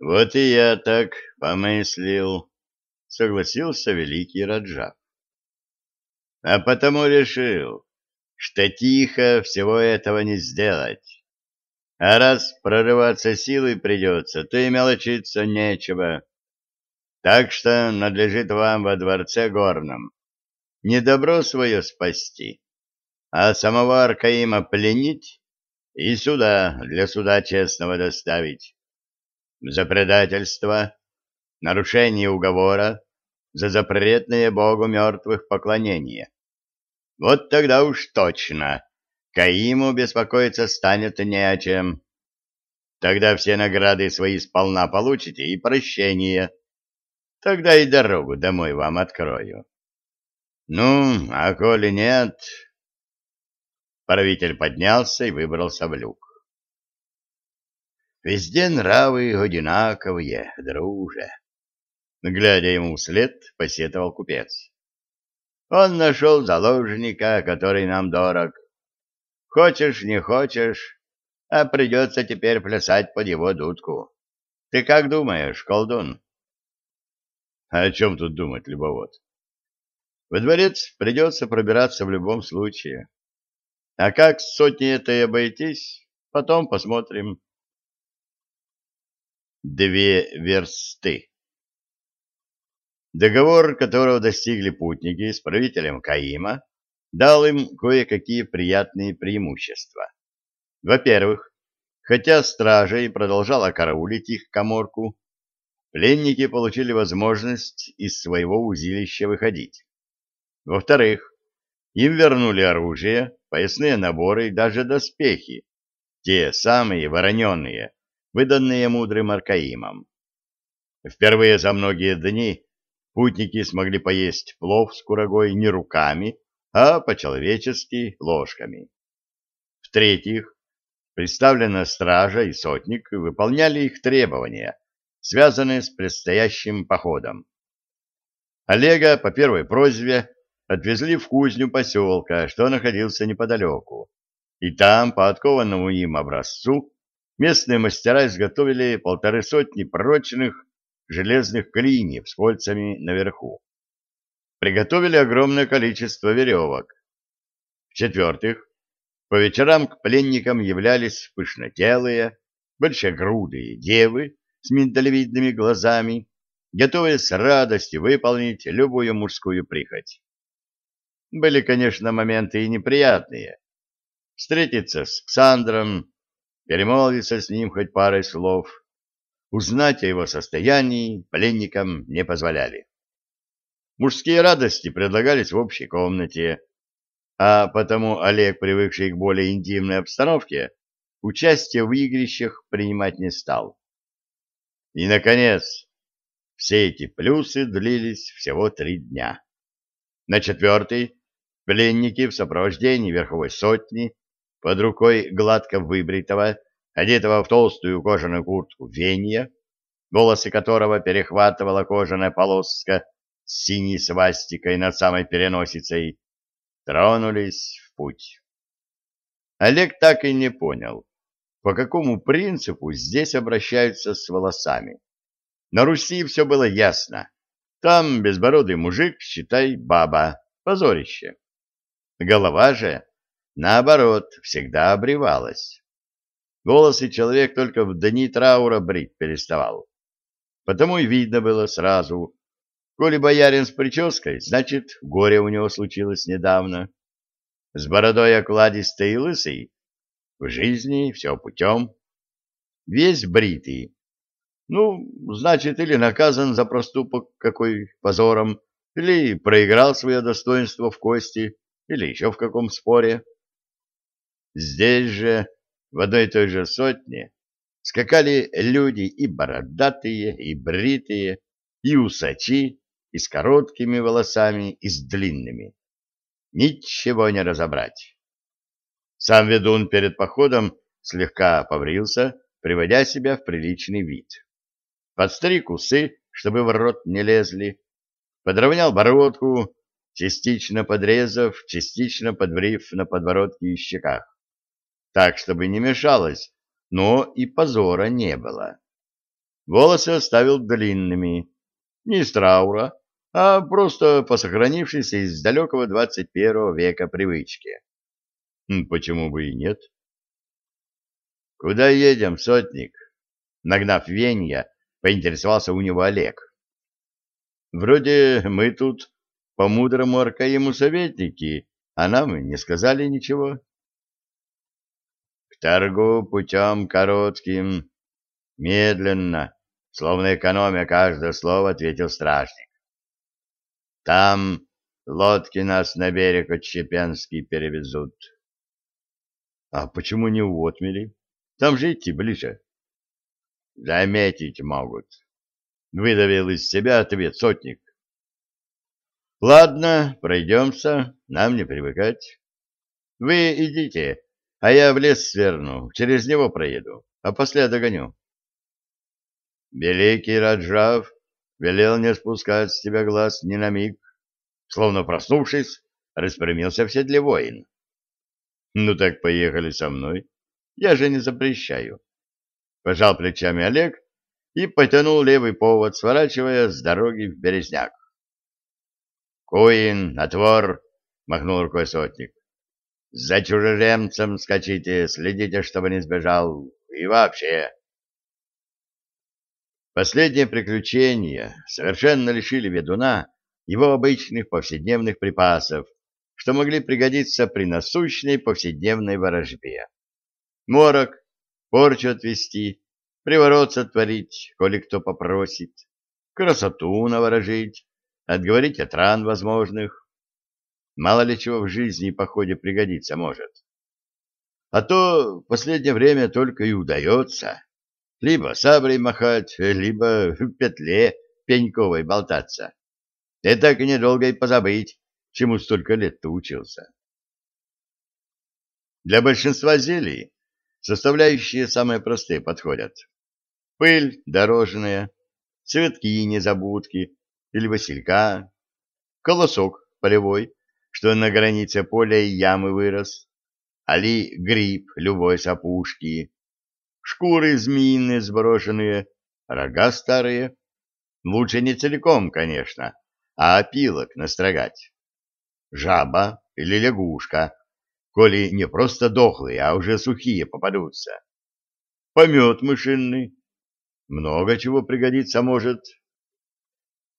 Вот и я так помыслил, согласился великий Раджа. А потому решил, что тихо всего этого не сделать. А раз прорываться силой придется, то и мелочиться нечего. Так что надлежит вам во дворце горном не добро свое спасти, а самого Аркаима пленить и сюда для суда честного доставить. За предательство, нарушение уговора, за запретное Богу мертвых поклонение. Вот тогда уж точно Каиму беспокоиться станет не о чем. Тогда все награды свои сполна получите и прощение. Тогда и дорогу домой вам открою. Ну, а коли нет... Правитель поднялся и выбрался в люк. Везде нравы одинаковые, друже. Глядя ему вслед, посетовал купец. Он нашел заложника, который нам дорог. Хочешь, не хочешь, а придется теперь плясать под его дудку. Ты как думаешь, колдун? А о чем тут думать, любовод? Во дворец придется пробираться в любом случае. А как с сотней этой обойтись, потом посмотрим. Две версты. Договор, которого достигли путники с правителем Каима, дал им кое-какие приятные преимущества. Во-первых, хотя стража и продолжала караулить их коморку, пленники получили возможность из своего узилища выходить. Во-вторых, им вернули оружие, поясные наборы и даже доспехи, те самые вороненные, выданные мудрым Аркаимом. Впервые за многие дни путники смогли поесть плов с курагой не руками, а по-человечески ложками. В-третьих, представленная стража и сотник выполняли их требования, связанные с предстоящим походом. Олега по первой просьбе отвезли в кузню поселка, что находился неподалеку, и там, по откованному им образцу, местные мастера изготовили полторы сотни прочных железных клиньев с кольцами наверху. Приготовили огромное количество веревок. В-четвертых, по вечерам к пленникам являлись пышнотелые, большегрудые девы с миндалевидными глазами, готовые с радостью выполнить любую мужскую прихоть. Были, конечно, моменты и неприятные. Встретиться с Ксандром, перемолвиться с ним хоть парой слов, узнать о его состоянии пленникам не позволяли. Мужские радости предлагались в общей комнате, а потому Олег, привыкший к более интимной обстановке, участие в игрищах принимать не стал. И, наконец, все эти плюсы длились всего три дня. На четвертый Пленники в сопровождении верховой сотни, под рукой гладко выбритого, одетого в толстую кожаную куртку венья, волосы которого перехватывала кожаная полоска с синей свастикой над самой переносицей, тронулись в путь. Олег так и не понял, по какому принципу здесь обращаются с волосами. На Руси все было ясно. Там безбородый мужик, считай, баба, позорище. Голова же, наоборот, всегда обревалась. Волосы человек только в дни траура брить переставал. Потому и видно было сразу. Коли боярин с прической, значит, горе у него случилось недавно. С бородой окладистой и лысый. В жизни все путем. Весь бритый. Ну, значит, или наказан за проступок какой позором, или проиграл свое достоинство в кости, или еще в каком споре. Здесь же, в одной и той же сотне, скакали люди и бородатые, и бритые, и усачи, и с короткими волосами, и с длинными. Ничего не разобрать. Сам ведун перед походом слегка поврился, приводя себя в приличный вид. Подстриг усы, чтобы в рот не лезли, подровнял бородку, частично подрезав, частично подбрив на подбородке и щеках, так, чтобы не мешалось, но и позора не было. волосы оставил длинными, не из траура, а просто по сохранившейся из далекого двадцать первого века привычке. Почему бы и нет? «Куда едем, сотник?» Нагнав венья, поинтересовался у него Олег. «Вроде мы тут по-мудрому аркаему советники, а нам не сказали ничего». «К торгу путем коротким, медленно, словно экономя каждое слово, ответил стражник. «Там лодки нас на берег Отщепенский перевезут». «А почему не у отмели?» Там же идти ближе. Заметить могут. Выдавил из себя ответ сотник. Ладно, пройдемся, нам не привыкать. Вы идите, а я в лес сверну, через него проеду, а после догоню. Великий Раджав велел не спускать с тебя глаз ни на миг. Словно проснувшись, распрямился в седле воин. Ну так поехали со мной. Я же не запрещаю. Пожал плечами Олег и потянул левый повод, сворачивая с дороги в Березняк. «Куин, отвор!» — махнул рукой сотник. «За чужеземцем скачите, следите, чтобы не сбежал. И вообще...» Последние приключения совершенно лишили ведуна его обычных повседневных припасов, что могли пригодиться при насущной повседневной ворожбе морок, порчу отвести, приворот сотворить, коли кто попросит, красоту наворожить, отговорить от ран возможных. Мало ли чего в жизни и походе пригодиться может. А то в последнее время только и удается либо саблей махать, либо в петле пеньковой болтаться. И так и недолго и позабыть, чему столько лет ты учился. Для большинства зелий Составляющие самые простые подходят. Пыль дорожная, цветки незабудки или василька, колосок полевой, что на границе поля и ямы вырос, али гриб любой с шкуры змеиные сброшенные, рога старые. Лучше не целиком, конечно, а опилок настрогать. Жаба или лягушка, коли не просто дохлые, а уже сухие попадутся. Помет мышиный. Много чего пригодится может.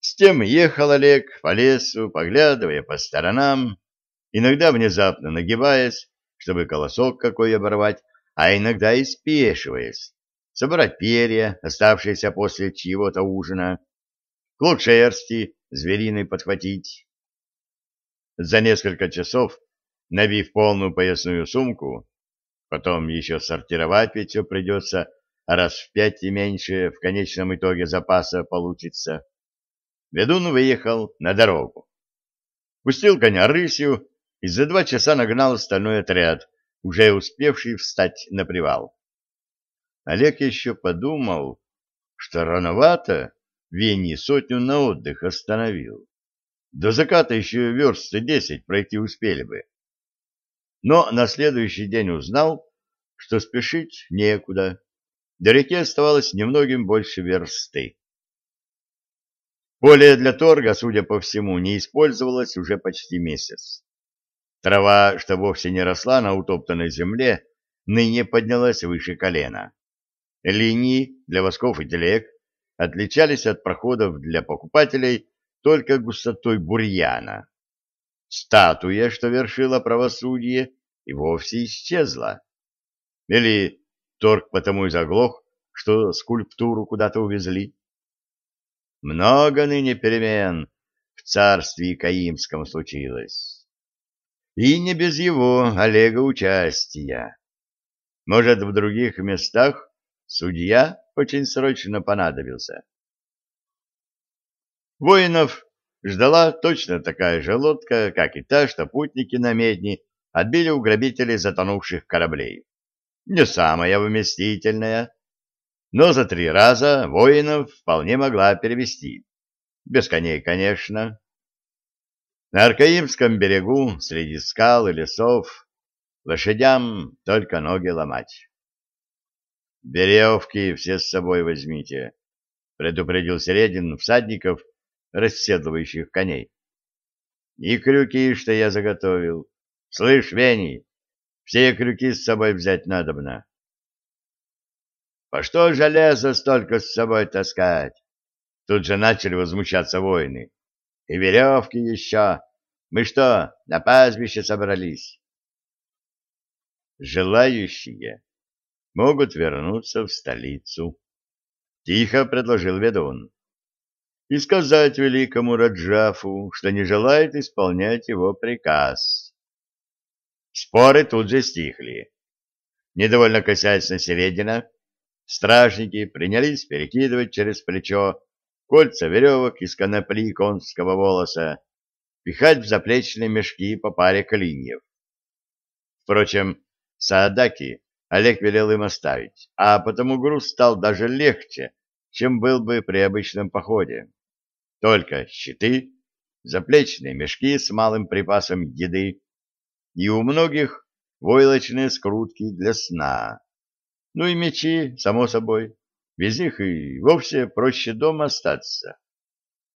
С тем ехал Олег по лесу, поглядывая по сторонам, иногда внезапно нагибаясь, чтобы колосок какой оборвать, а иногда и спешиваясь, собрать перья, оставшиеся после чьего-то ужина, клок шерсти звериной подхватить. За несколько часов набив полную поясную сумку, потом еще сортировать ведь все придется, раз в пять и меньше в конечном итоге запаса получится. Ведун выехал на дорогу. Пустил коня рысью и за два часа нагнал остальной отряд, уже успевший встать на привал. Олег еще подумал, что рановато Венни сотню на отдых остановил. До заката еще версты десять пройти успели бы но на следующий день узнал, что спешить некуда. До реки оставалось немногим больше версты. Поле для торга, судя по всему, не использовалось уже почти месяц. Трава, что вовсе не росла на утоптанной земле, ныне поднялась выше колена. Линии для восков и телег отличались от проходов для покупателей только густотой бурьяна. Статуя, что вершила правосудие, и вовсе исчезла. Или торг потому и заглох, что скульптуру куда-то увезли. Много ныне перемен в царстве Каимском случилось. И не без его, Олега, участия. Может, в других местах судья очень срочно понадобился. Воинов ждала точно такая же лодка, как и та, что путники на медне отбили у грабителей затонувших кораблей. Не самая вместительная, но за три раза воинов вполне могла перевести. Без коней, конечно. На Аркаимском берегу, среди скал и лесов, лошадям только ноги ломать. Веревки все с собой возьмите, — предупредил Середин всадников, расседлывающих коней. — И крюки, что я заготовил. Слышь, Вени, все крюки с собой взять надобно. — По что железо столько с собой таскать? Тут же начали возмущаться воины. — И веревки еще. Мы что, на пастбище собрались? Желающие могут вернуться в столицу. Тихо предложил ведун. И сказать великому Раджафу, что не желает исполнять его приказ. Споры тут же стихли. Недовольно косясь на середина, стражники принялись перекидывать через плечо кольца веревок из конопли конского волоса, пихать в заплечные мешки по паре клиньев. Впрочем, Саадаки Олег велел им оставить, а потому груз стал даже легче, чем был бы при обычном походе. Только щиты, заплечные мешки с малым припасом еды и у многих войлочные скрутки для сна. Ну и мечи, само собой. Без них и вовсе проще дома остаться.